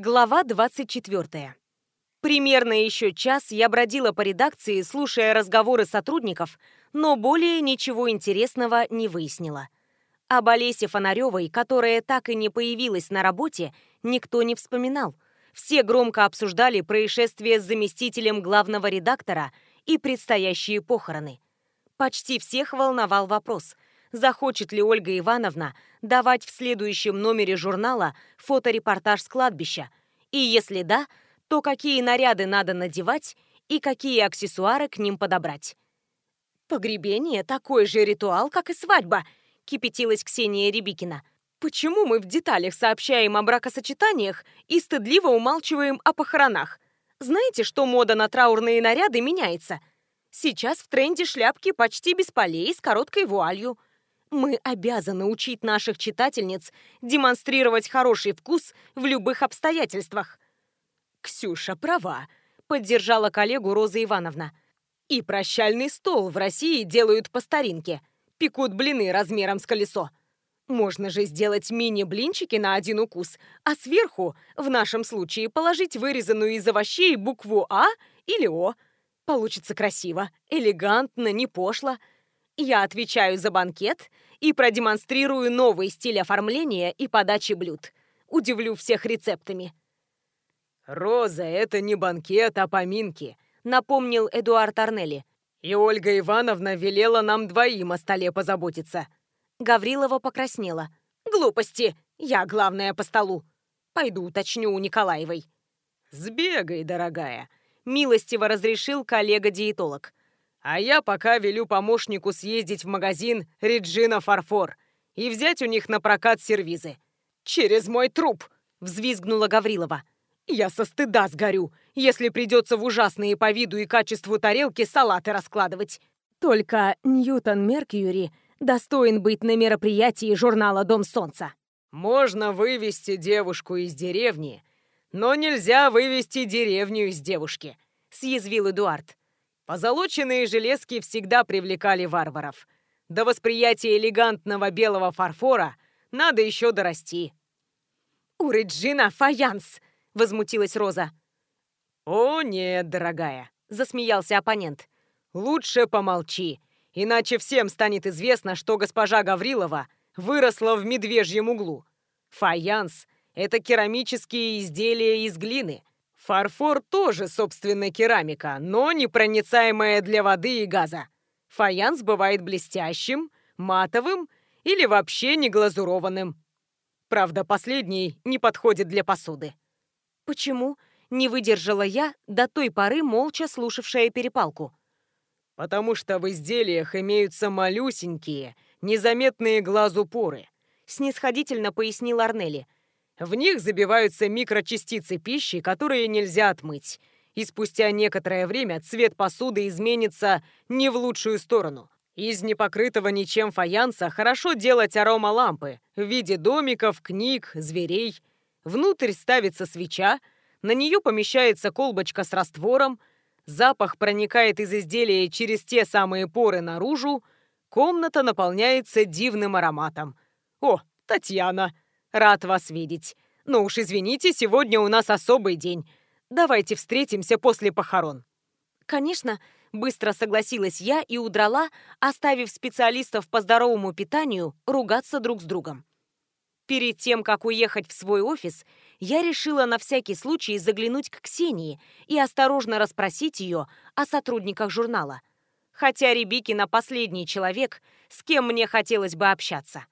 Глава 24. Примерно еще час я бродила по редакции, слушая разговоры сотрудников, но более ничего интересного не выяснила. Об Олесе Фонаревой, которая так и не появилась на работе, никто не вспоминал. Все громко обсуждали происшествие с заместителем главного редактора и предстоящие похороны. Почти всех волновал вопрос – захочет ли Ольга Ивановна давать в следующем номере журнала фоторепортаж с кладбища, и если да, то какие наряды надо надевать и какие аксессуары к ним подобрать. «Погребение – такой же ритуал, как и свадьба», – кипятилась Ксения Рябикина. «Почему мы в деталях сообщаем о бракосочетаниях и стыдливо умалчиваем о похоронах? Знаете, что мода на траурные наряды меняется? Сейчас в тренде шляпки почти без полей с короткой вуалью – мы обязаны учить наших читательниц демонстрировать хороший вкус в любых обстоятельствах. Ксюша права, поддержала коллегу Роза Ивановна. И прощальный стол в России делают по старинке. Пекут блины размером с колесо. Можно же сделать мини-блинчики на один укус, а сверху, в нашем случае, положить вырезанную из овощей букву А или О. Получится красиво, элегантно, не пошло. Я отвечаю за банкет и продемонстрирую новый стиль оформления и подачи блюд. Удивлю всех рецептами. «Роза, это не банкет, а поминки», — напомнил Эдуард Арнелли. «И Ольга Ивановна велела нам двоим о столе позаботиться». Гаврилова покраснела. «Глупости! Я главная по столу. Пойду уточню у Николаевой». «Сбегай, дорогая», — милостиво разрешил коллега-диетолог. А я пока велю помощнику съездить в магазин «Реджина Фарфор» и взять у них на прокат сервизы. «Через мой труп!» — взвизгнула Гаврилова. «Я со стыда сгорю, если придется в ужасные по виду и качеству тарелки салаты раскладывать». Только Ньютон Меркьюри достоин быть на мероприятии журнала «Дом солнца». «Можно вывести девушку из деревни, но нельзя вывести деревню из девушки», — съязвил Эдуард. Позолоченные железки всегда привлекали варваров. До восприятия элегантного белого фарфора надо еще дорасти. «У Реджина фаянс!» — возмутилась Роза. «О, нет, дорогая!» — засмеялся оппонент. «Лучше помолчи, иначе всем станет известно, что госпожа Гаврилова выросла в медвежьем углу. Фаянс — это керамические изделия из глины, Фарфор тоже, собственно, керамика, но непроницаемая для воды и газа. Фаянс бывает блестящим, матовым или вообще не глазурованным. Правда, последний не подходит для посуды. Почему? Не выдержала я, до той поры молча слушавшая перепалку. Потому что в изделиях имеются малюсенькие, незаметные глазу поры, снисходительно пояснил Арнели. В них забиваются микрочастицы пищи, которые нельзя отмыть. И спустя некоторое время цвет посуды изменится не в лучшую сторону. Из непокрытого ничем фаянса хорошо делать аромалампы в виде домиков, книг, зверей. Внутрь ставится свеча, на нее помещается колбочка с раствором, запах проникает из изделия через те самые поры наружу, комната наполняется дивным ароматом. «О, Татьяна!» Рад вас видеть. Но уж извините, сегодня у нас особый день. Давайте встретимся после похорон». «Конечно», — быстро согласилась я и удрала, оставив специалистов по здоровому питанию ругаться друг с другом. Перед тем, как уехать в свой офис, я решила на всякий случай заглянуть к Ксении и осторожно расспросить ее о сотрудниках журнала. Хотя Рябикина последний человек, с кем мне хотелось бы общаться.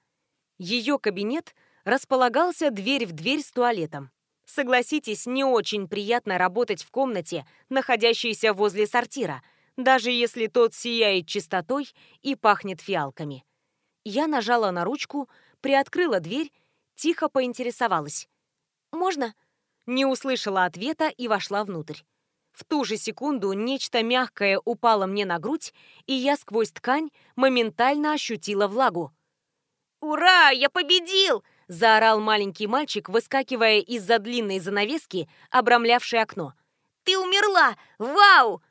Ее кабинет — располагался дверь в дверь с туалетом. Согласитесь, не очень приятно работать в комнате, находящейся возле сортира, даже если тот сияет чистотой и пахнет фиалками. Я нажала на ручку, приоткрыла дверь, тихо поинтересовалась. «Можно?» Не услышала ответа и вошла внутрь. В ту же секунду нечто мягкое упало мне на грудь, и я сквозь ткань моментально ощутила влагу. «Ура! Я победил!» — заорал маленький мальчик, выскакивая из-за длинной занавески, обрамлявшей окно. «Ты умерла! Вау!»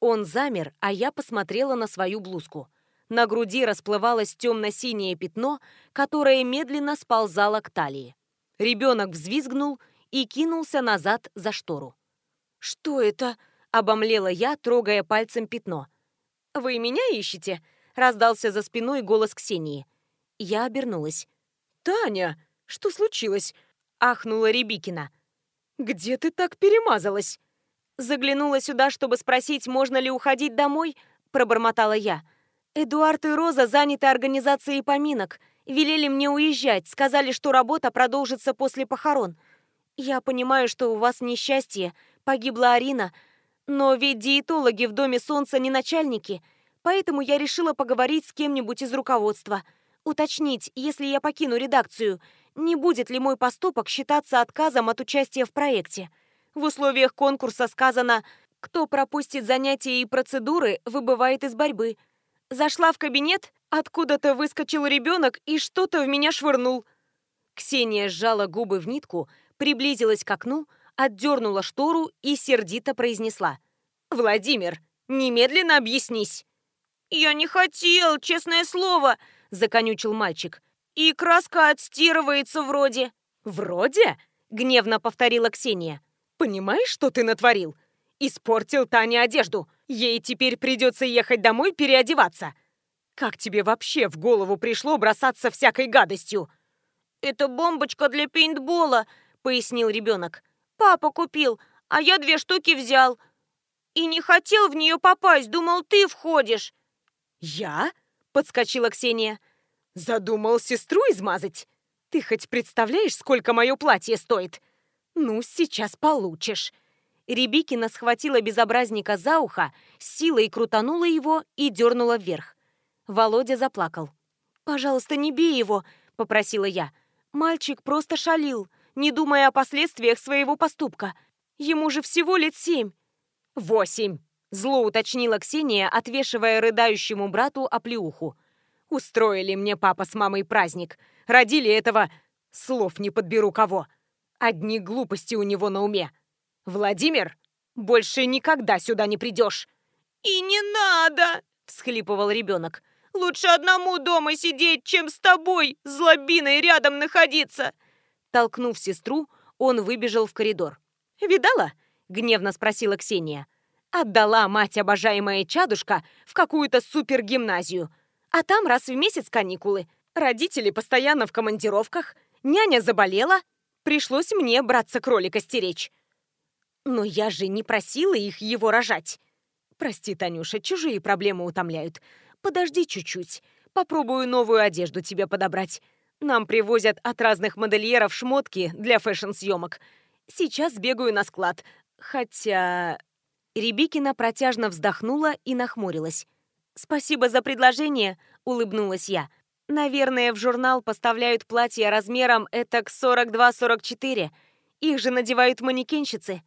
Он замер, а я посмотрела на свою блузку. На груди расплывалось темно-синее пятно, которое медленно сползало к талии. Ребенок взвизгнул и кинулся назад за штору. «Что это?» — обомлела я, трогая пальцем пятно. «Вы меня ищете?» — раздался за спиной голос Ксении. Я обернулась. «Таня, что случилось?» — ахнула Рябикина. «Где ты так перемазалась?» Заглянула сюда, чтобы спросить, можно ли уходить домой, пробормотала я. Эдуард и Роза заняты организацией поминок. Велели мне уезжать, сказали, что работа продолжится после похорон. Я понимаю, что у вас несчастье, погибла Арина, но ведь диетологи в Доме Солнца не начальники, поэтому я решила поговорить с кем-нибудь из руководства. Уточнить, если я покину редакцию, не будет ли мой поступок считаться отказом от участия в проекте. В условиях конкурса сказано «Кто пропустит занятия и процедуры, выбывает из борьбы». Зашла в кабинет, откуда-то выскочил ребенок и что-то в меня швырнул. Ксения сжала губы в нитку, приблизилась к окну, отдернула штору и сердито произнесла. «Владимир, немедленно объяснись!» «Я не хотел, честное слово!» – законючил мальчик. «И краска отстирывается вроде». «Вроде?» – гневно повторила Ксения. Понимаешь, что ты натворил? Испортил Тане одежду. Ей теперь придется ехать домой переодеваться. Как тебе вообще в голову пришло бросаться всякой гадостью? Это бомбочка для пейнтбола, пояснил ребенок. Папа купил, а я две штуки взял. И не хотел в нее попасть, думал, ты входишь. Я? Подскочила Ксения. Задумал сестру измазать? Ты хоть представляешь, сколько мое платье стоит? «Ну, сейчас получишь». Рябикина схватила безобразника за ухо, силой крутанула его и дернула вверх. Володя заплакал. «Пожалуйста, не бей его», — попросила я. Мальчик просто шалил, не думая о последствиях своего поступка. Ему же всего лет семь. «Восемь», — зло уточнила Ксения, отвешивая рыдающему брату оплеуху. «Устроили мне папа с мамой праздник. Родили этого... Слов не подберу кого». Одни глупости у него на уме. Владимир, больше никогда сюда не придешь. И не надо, всхлипывал ребенок. Лучше одному дома сидеть, чем с тобой, злобиной, рядом находиться. Толкнув сестру, он выбежал в коридор. «Видала?» — гневно спросила Ксения. «Отдала мать обожаемая чадушка в какую-то супергимназию. А там раз в месяц каникулы. Родители постоянно в командировках. Няня заболела, Пришлось мне братца-кролика стеречь. Но я же не просила их его рожать. Прости, Танюша, чужие проблемы утомляют. Подожди чуть-чуть. Попробую новую одежду тебе подобрать. Нам привозят от разных модельеров шмотки для фэшн-съемок. Сейчас бегаю на склад. Хотя... Рябикина протяжно вздохнула и нахмурилась. «Спасибо за предложение», — улыбнулась я. Наверное, в журнал поставляют платья размером этак 42-44. Их же надевают манекенщицы.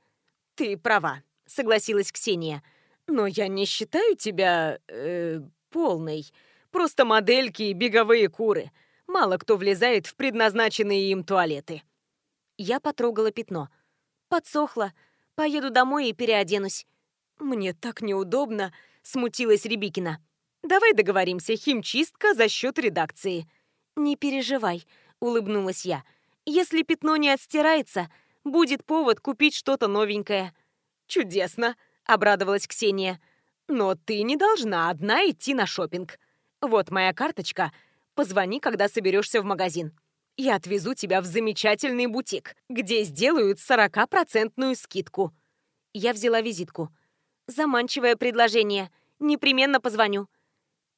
Ты права, согласилась Ксения. Но я не считаю тебя... Э, полной. Просто модельки и беговые куры. Мало кто влезает в предназначенные им туалеты. Я потрогала пятно. Подсохло. Поеду домой и переоденусь. Мне так неудобно, смутилась Рябикина. Давай договоримся, химчистка за счет редакции. Не переживай, улыбнулась я. Если пятно не отстирается, будет повод купить что-то новенькое. Чудесно, обрадовалась Ксения. Но ты не должна одна идти на шопинг. Вот моя карточка. Позвони, когда соберешься в магазин. Я отвезу тебя в замечательный бутик, где сделают 40% скидку. Я взяла визитку. Заманчивое предложение. Непременно позвоню.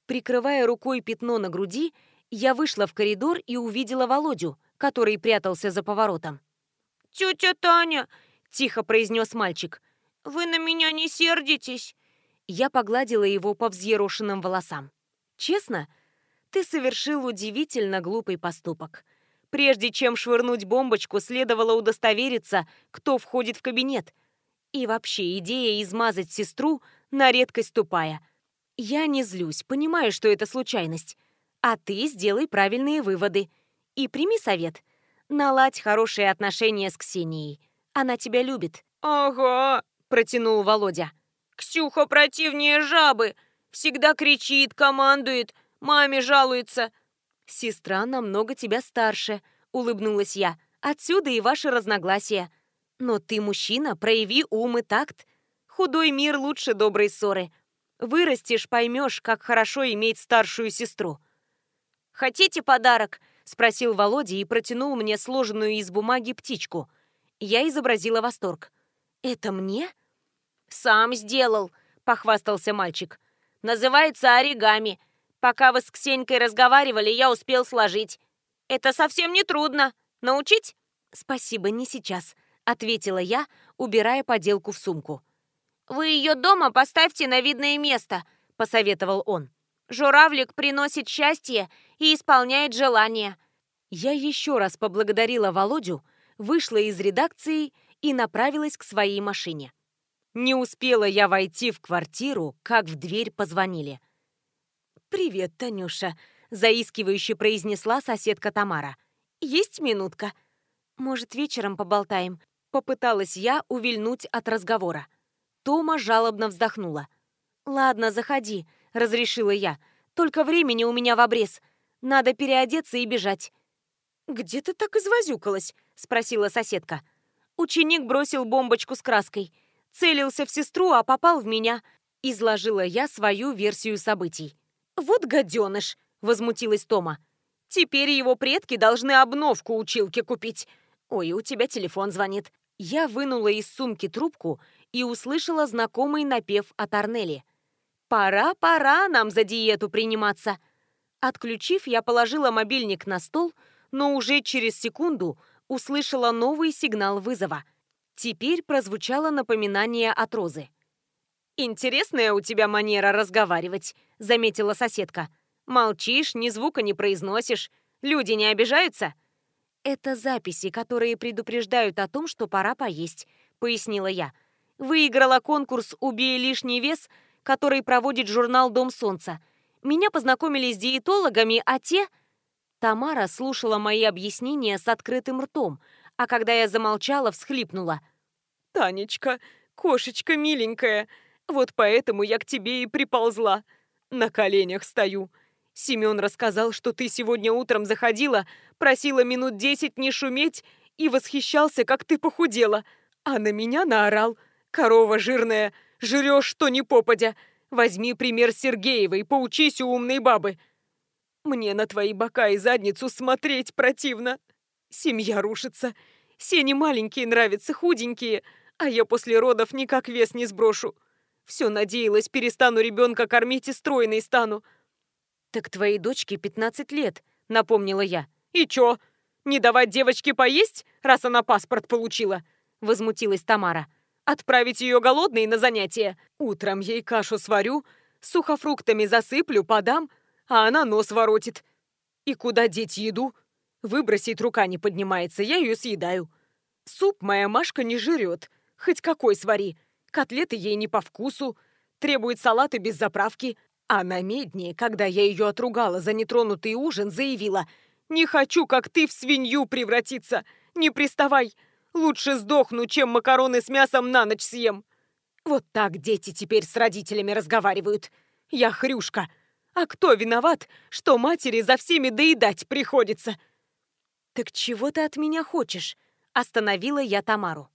Прикрывая рукой пятно на груди, я вышла в коридор и увидела Володю, который прятался за поворотом. «Тетя Таня!» – тихо произнес мальчик. «Вы на меня не сердитесь?» Я погладила его по взъерошенным волосам. «Честно, ты совершил удивительно глупый поступок. Прежде чем швырнуть бомбочку, следовало удостовериться, кто входит в кабинет. И вообще, идея измазать сестру на редкость тупая – я не злюсь, понимаю, что это случайность. А ты сделай правильные выводы. И прими совет. Наладь хорошие отношения с Ксенией. Она тебя любит. «Ага», — протянул Володя. «Ксюха противнее жабы. Всегда кричит, командует, маме жалуется». «Сестра намного тебя старше», — улыбнулась я. «Отсюда и ваши разногласия. Но ты мужчина, прояви ум и такт. Худой мир лучше доброй ссоры. Вырастешь, поймешь, как хорошо иметь старшую сестру. «Хотите подарок?» — спросил Володя и протянул мне сложенную из бумаги птичку. Я изобразила восторг. «Это мне?» «Сам сделал», — похвастался мальчик. «Называется оригами. Пока вы с Ксенькой разговаривали, я успел сложить. Это совсем не трудно. Научить?» «Спасибо, не сейчас», — ответила я, убирая поделку в сумку. «Вы ее дома поставьте на видное место», — посоветовал он. «Журавлик приносит счастье и исполняет желания». Я еще раз поблагодарила Володю, вышла из редакции и направилась к своей машине. Не успела я войти в квартиру, как в дверь позвонили. «Привет, Танюша», — заискивающе произнесла соседка Тамара. «Есть минутка?» «Может, вечером поболтаем?» Попыталась я увильнуть от разговора. Тома жалобно вздохнула. «Ладно, заходи», — разрешила я. «Только времени у меня в обрез. Надо переодеться и бежать». «Где ты так извозюкалась?» — спросила соседка. Ученик бросил бомбочку с краской. Целился в сестру, а попал в меня. Изложила я свою версию событий. «Вот гаденыш!» — возмутилась Тома. «Теперь его предки должны обновку училке купить. Ой, у тебя телефон звонит. Я вынула из сумки трубку и услышала знакомый напев от Арнели. «Пора, пора нам за диету приниматься!» Отключив, я положила мобильник на стол, но уже через секунду услышала новый сигнал вызова. Теперь прозвучало напоминание от Розы. «Интересная у тебя манера разговаривать», — заметила соседка. «Молчишь, ни звука не произносишь. Люди не обижаются?» «Это записи, которые предупреждают о том, что пора поесть», — пояснила я. «Выиграла конкурс «Убей лишний вес», который проводит журнал «Дом солнца». Меня познакомили с диетологами, а те...» Тамара слушала мои объяснения с открытым ртом, а когда я замолчала, всхлипнула. «Танечка, кошечка миленькая, вот поэтому я к тебе и приползла. На коленях стою. Семен рассказал, что ты сегодня утром заходила, просила минут десять не шуметь и восхищался, как ты похудела. А на меня наорал. Корова жирная, жрешь, что не попадя. Возьми пример Сергеевой, поучись у умной бабы. Мне на твои бока и задницу смотреть противно. Семья рушится. Сени маленькие нравятся, худенькие, а я после родов никак вес не сброшу. Все надеялась, перестану ребенка кормить и стройной стану. «Так твоей дочке 15 лет», — напомнила я. «И чё? Не давать девочке поесть, раз она паспорт получила?» — возмутилась Тамара. «Отправить ее голодной на занятия. Утром ей кашу сварю, сухофруктами засыплю, подам, а она нос воротит. И куда деть еду? Выбросить рука не поднимается, я ее съедаю. Суп моя Машка не жрет, хоть какой свари. Котлеты ей не по вкусу, требует салаты без заправки, а на медне, когда я ее отругала за нетронутый ужин, заявила «Не хочу, как ты, в свинью превратиться! Не приставай! Лучше сдохну, чем макароны с мясом на ночь съем!» Вот так дети теперь с родителями разговаривают. Я хрюшка. А кто виноват, что матери за всеми доедать приходится? «Так чего ты от меня хочешь?» Остановила я Тамару.